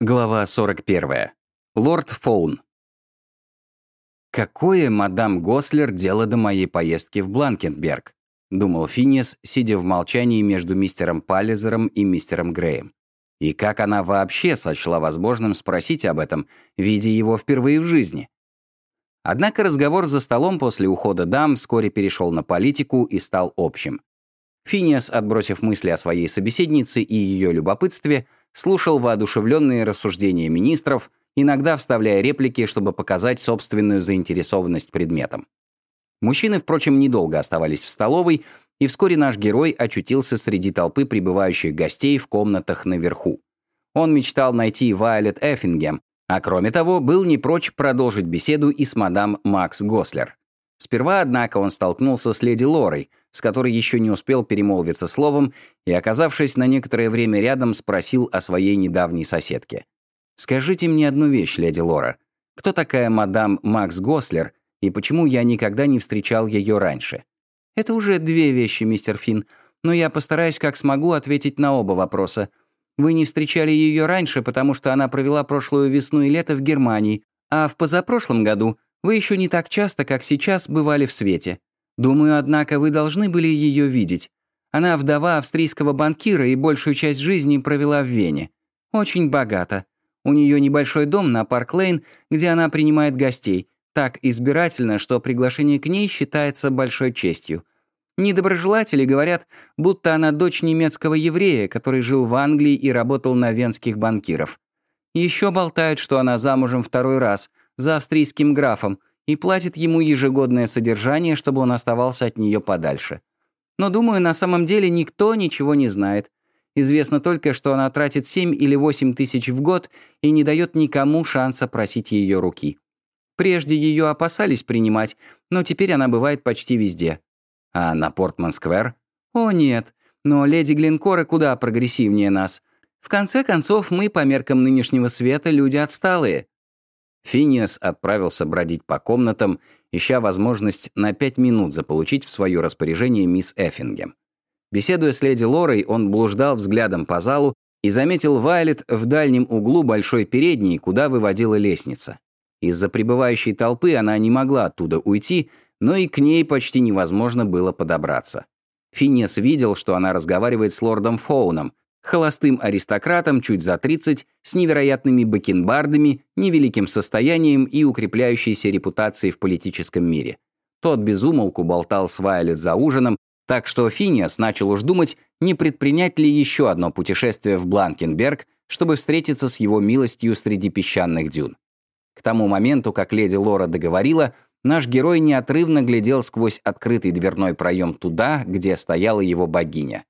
Глава 41. Лорд Фоун. «Какое, мадам Гослер, дело до моей поездки в Бланкенберг?» — думал Финиас, сидя в молчании между мистером Паллизером и мистером Греем. И как она вообще сочла возможным спросить об этом, видя его впервые в жизни? Однако разговор за столом после ухода дам вскоре перешел на политику и стал общим. Финиас, отбросив мысли о своей собеседнице и ее любопытстве, слушал воодушевленные рассуждения министров, иногда вставляя реплики, чтобы показать собственную заинтересованность предметом. Мужчины, впрочем, недолго оставались в столовой, и вскоре наш герой очутился среди толпы прибывающих гостей в комнатах наверху. Он мечтал найти Вайолет Эффингем, а кроме того, был не прочь продолжить беседу и с мадам Макс Гослер. Сперва, однако, он столкнулся с леди Лорой, с которой еще не успел перемолвиться словом, и, оказавшись на некоторое время рядом, спросил о своей недавней соседке. «Скажите мне одну вещь, леди Лора. Кто такая мадам Макс Гослер, и почему я никогда не встречал ее раньше?» «Это уже две вещи, мистер Финн, но я постараюсь как смогу ответить на оба вопроса. Вы не встречали ее раньше, потому что она провела прошлую весну и лето в Германии, а в позапрошлом году вы еще не так часто, как сейчас, бывали в свете. Думаю, однако, вы должны были ее видеть. Она вдова австрийского банкира и большую часть жизни провела в Вене. Очень богата. У нее небольшой дом на Парк-Лейн, где она принимает гостей, так избирательно, что приглашение к ней считается большой честью. Недоброжелатели говорят, будто она дочь немецкого еврея, который жил в Англии и работал на венских банкиров. Еще болтают, что она замужем второй раз, за австрийским графом, и платит ему ежегодное содержание, чтобы он оставался от нее подальше. Но, думаю, на самом деле никто ничего не знает. Известно только, что она тратит 7 или 8 тысяч в год и не дает никому шанса просить ее руки. Прежде ее опасались принимать, но теперь она бывает почти везде. А на Портман-сквер? О, нет. Но леди Глинкоры куда прогрессивнее нас. В конце концов, мы, по меркам нынешнего света, люди отсталые. Финиас отправился бродить по комнатам, ища возможность на пять минут заполучить в свое распоряжение мисс Эффингем. Беседуя с леди Лорой, он блуждал взглядом по залу и заметил Вайлет в дальнем углу большой передней, куда выводила лестница. Из-за пребывающей толпы она не могла оттуда уйти, но и к ней почти невозможно было подобраться. Финиас видел, что она разговаривает с лордом Фоуном, холостым аристократом чуть за 30, с невероятными бакенбардами, невеликим состоянием и укрепляющейся репутацией в политическом мире. Тот безумолку болтал с Вайлет за ужином, так что Финиас начал уж думать, не предпринять ли еще одно путешествие в Бланкенберг, чтобы встретиться с его милостью среди песчаных дюн. К тому моменту, как леди Лора договорила, наш герой неотрывно глядел сквозь открытый дверной проем туда, где стояла его богиня.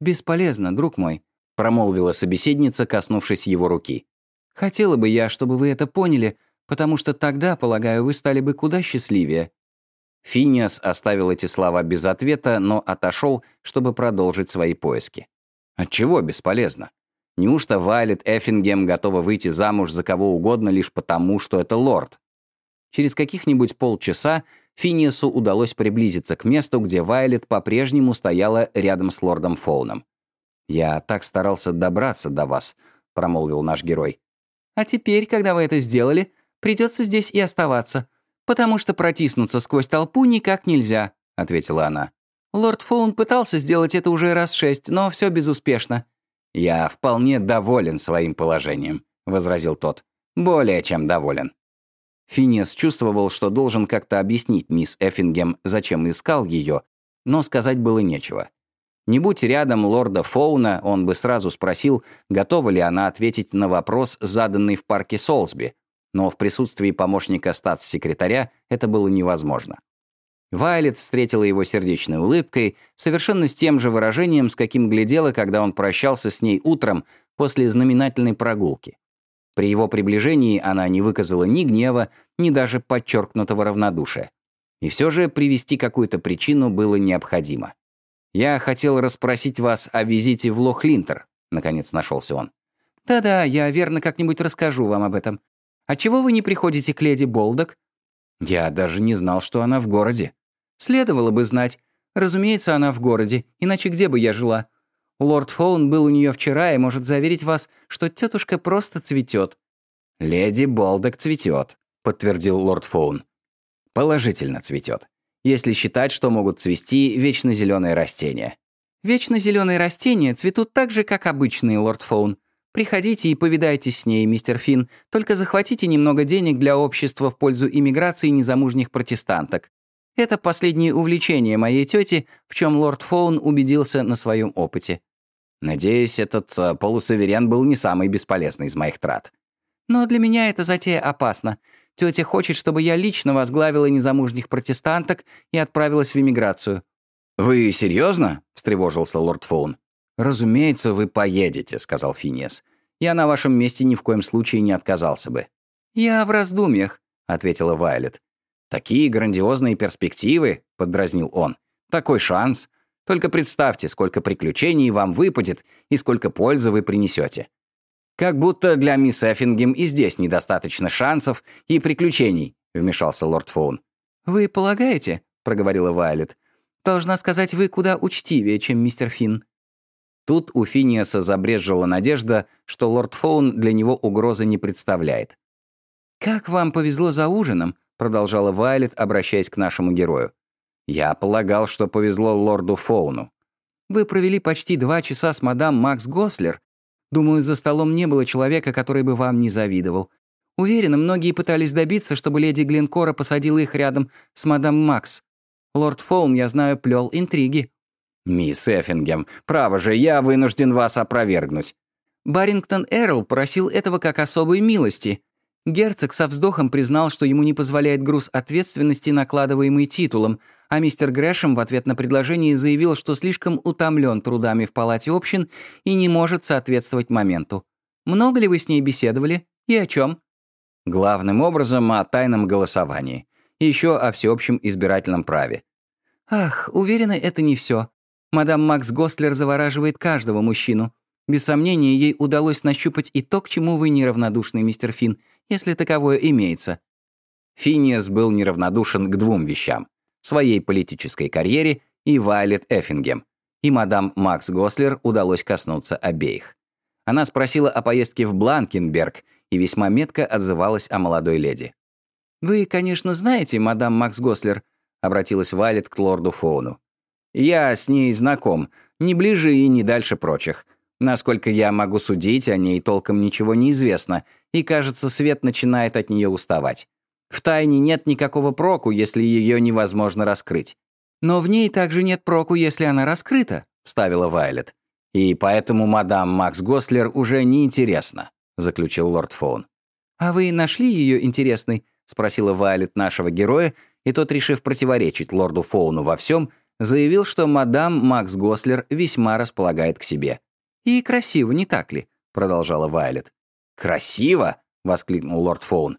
«Бесполезно, друг мой», — промолвила собеседница, коснувшись его руки. «Хотела бы я, чтобы вы это поняли, потому что тогда, полагаю, вы стали бы куда счастливее». Финиас оставил эти слова без ответа, но отошел, чтобы продолжить свои поиски. Отчего бесполезно? Неужто Вайлет Эффингем готова выйти замуж за кого угодно лишь потому, что это лорд? Через каких-нибудь полчаса Финиасу удалось приблизиться к месту, где Вайлет по-прежнему стояла рядом с лордом Фоуном. «Я так старался добраться до вас», — промолвил наш герой. «А теперь, когда вы это сделали, придется здесь и оставаться, потому что протиснуться сквозь толпу никак нельзя», — ответила она. «Лорд Фоун пытался сделать это уже раз шесть, но все безуспешно». «Я вполне доволен своим положением», — возразил тот. «Более чем доволен». Финиас чувствовал, что должен как-то объяснить мисс Эффингем, зачем искал ее, но сказать было нечего. Не будь рядом лорда Фоуна, он бы сразу спросил, готова ли она ответить на вопрос, заданный в парке Солсби, но в присутствии помощника статс-секретаря это было невозможно. Вайлет встретила его сердечной улыбкой, совершенно с тем же выражением, с каким глядела, когда он прощался с ней утром после знаменательной прогулки. При его приближении она не выказала ни гнева, ни даже подчеркнутого равнодушия. И все же привести какую-то причину было необходимо. «Я хотел расспросить вас о визите в Лох-Линтер», — наконец нашелся он. «Да-да, я верно как-нибудь расскажу вам об этом. А чего вы не приходите к леди Болдок?» «Я даже не знал, что она в городе». «Следовало бы знать. Разумеется, она в городе, иначе где бы я жила? Лорд Фоун был у нее вчера и может заверить вас, что тетушка просто цветет. «Леди Болдок цветет», — подтвердил лорд Фоун. «Положительно цветет, если считать, что могут цвести вечно зеленые растения». «Вечно зеленые растения цветут так же, как обычные, лорд Фоун. Приходите и повидайтесь с ней, мистер Финн, только захватите немного денег для общества в пользу иммиграции незамужних протестанток. Это последнее увлечение моей тети, в чем лорд Фоун убедился на своем опыте. Надеюсь, этот э, полусаверен был не самый бесполезный из моих трат. Но для меня эта затея опасна. Тетя хочет, чтобы я лично возглавила незамужних протестанток и отправилась в эмиграцию. «Вы серьезно? встревожился лорд Фоун. «Разумеется, вы поедете», — сказал Финес. «Я на вашем месте ни в коем случае не отказался бы». «Я в раздумьях», — ответила Вайлет. «Такие грандиозные перспективы», — поддразнил он. «Такой шанс. Только представьте, сколько приключений вам выпадет и сколько пользы вы принесете. Как будто для мисс Эффингем и здесь недостаточно шансов и приключений», — вмешался лорд Фоун. «Вы полагаете?» — проговорила Вайлет. «Должна сказать, вы куда учтивее, чем мистер Финн». Тут у Финиаса забрежила надежда, что лорд Фоун для него угрозы не представляет. «Как вам повезло за ужином», продолжала Вайлет, обращаясь к нашему герою. «Я полагал, что повезло лорду Фоуну». «Вы провели почти два часа с мадам Макс Гослер. Думаю, за столом не было человека, который бы вам не завидовал. Уверена, многие пытались добиться, чтобы леди Глинкора посадила их рядом с мадам Макс. Лорд Фоун, я знаю, плел интриги». «Мисс Эффингем, право же, я вынужден вас опровергнуть». Барингтон Эрл просил этого как особой милости. Герцог со вздохом признал, что ему не позволяет груз ответственности, накладываемый титулом, а мистер Грэшем в ответ на предложение заявил, что слишком утомлен трудами в палате общин и не может соответствовать моменту. Много ли вы с ней беседовали и о чем? Главным образом о тайном голосовании. Еще о всеобщем избирательном праве. Ах, уверена, это не все. Мадам Макс Гостлер завораживает каждого мужчину. Без сомнения, ей удалось нащупать и то, к чему вы неравнодушны, мистер Финн, если таковое имеется. Финиас был неравнодушен к двум вещам — своей политической карьере и Вайлет Эффингем, и мадам Макс Гослер удалось коснуться обеих. Она спросила о поездке в Бланкенберг и весьма метко отзывалась о молодой леди. «Вы, конечно, знаете, мадам Макс Гослер», — обратилась Вайлет к лорду Фоуну. «Я с ней знаком, не ближе и не дальше прочих. Насколько я могу судить, о ней толком ничего не известно, и, кажется, свет начинает от нее уставать. В тайне нет никакого проку, если ее невозможно раскрыть. «Но в ней также нет проку, если она раскрыта», — вставила Вайлет. «И поэтому мадам Макс Гослер уже не интересна», — заключил лорд Фоун. «А вы нашли ее интересной?» — спросила Вайлет нашего героя, и тот, решив противоречить лорду Фоуну во всем, заявил, что мадам Макс Гослер весьма располагает к себе. «И красиво, не так ли?» — продолжала Вайлет. «Красиво?» — воскликнул лорд Фоун.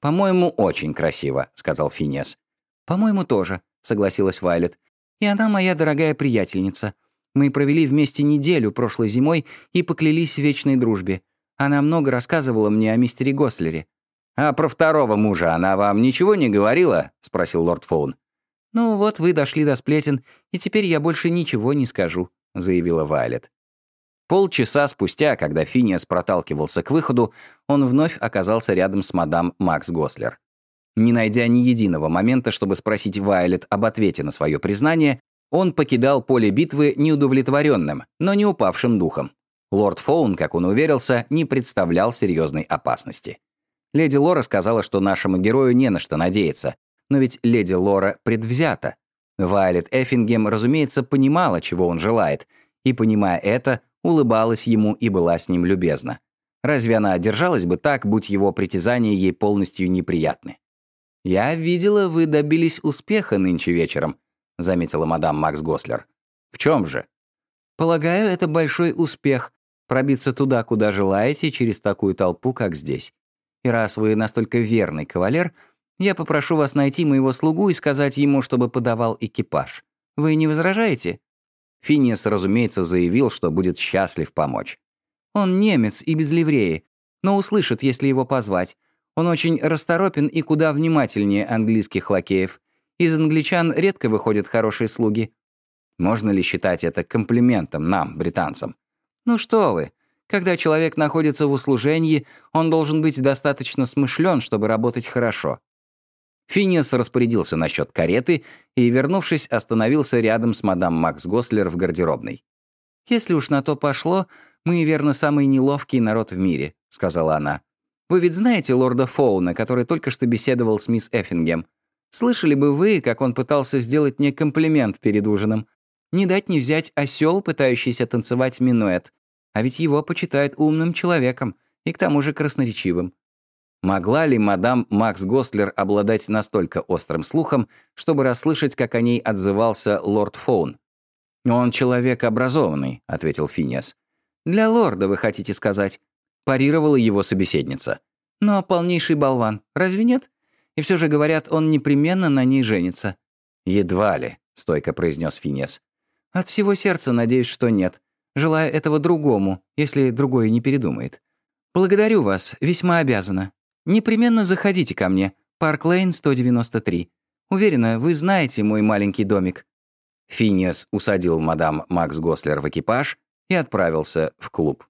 «По-моему, очень красиво», — сказал Финес. «По-моему, тоже», — согласилась Вайлет. «И она моя дорогая приятельница. Мы провели вместе неделю прошлой зимой и поклялись в вечной дружбе. Она много рассказывала мне о мистере Гослере». «А про второго мужа она вам ничего не говорила?» — спросил лорд Фоун. «Ну вот вы дошли до сплетен, и теперь я больше ничего не скажу», — заявила Вайлет. Полчаса спустя, когда Финиас проталкивался к выходу, он вновь оказался рядом с мадам Макс Гослер. Не найдя ни единого момента, чтобы спросить Вайлет об ответе на свое признание, он покидал поле битвы неудовлетворенным, но не упавшим духом. Лорд Фоун, как он уверился, не представлял серьезной опасности. Леди Лора сказала, что нашему герою не на что надеяться, но ведь леди Лора предвзята. Вайлет Эффингем, разумеется, понимала, чего он желает, и, понимая это, улыбалась ему и была с ним любезна. Разве она держалась бы так, будь его притязания ей полностью неприятны? «Я видела, вы добились успеха нынче вечером», — заметила мадам Макс Гослер. «В чем же?» «Полагаю, это большой успех — пробиться туда, куда желаете, через такую толпу, как здесь. И раз вы настолько верный кавалер, я попрошу вас найти моего слугу и сказать ему, чтобы подавал экипаж. Вы не возражаете?» Финиас, разумеется, заявил, что будет счастлив помочь. «Он немец и без ливреи, но услышит, если его позвать. Он очень расторопен и куда внимательнее английских лакеев. Из англичан редко выходят хорошие слуги». Можно ли считать это комплиментом нам, британцам? Ну что вы, когда человек находится в услужении, он должен быть достаточно смышлен, чтобы работать хорошо. Финиас распорядился насчет кареты и, вернувшись, остановился рядом с мадам Макс Гослер в гардеробной. «Если уж на то пошло, мы, верно, самый неловкий народ в мире», — сказала она. «Вы ведь знаете лорда Фоуна, который только что беседовал с мисс Эффингем? Слышали бы вы, как он пытался сделать мне комплимент перед ужином? Не дать не взять осел, пытающийся танцевать минуэт. А ведь его почитают умным человеком и к тому же красноречивым. Могла ли мадам Макс Гослер обладать настолько острым слухом, чтобы расслышать, как о ней отзывался лорд Фоун? «Он человек образованный», — ответил Финиас. «Для лорда, вы хотите сказать?» — парировала его собеседница. «Но полнейший болван, разве нет? И все же, говорят, он непременно на ней женится». «Едва ли», — стойко произнес Финиас. «От всего сердца надеюсь, что нет. Желаю этого другому, если другой не передумает. Благодарю вас, весьма обязана. Непременно заходите ко мне. Парк Лейн, 193. Уверена, вы знаете мой маленький домик». Финиас усадил мадам Макс Гослер в экипаж и отправился в клуб.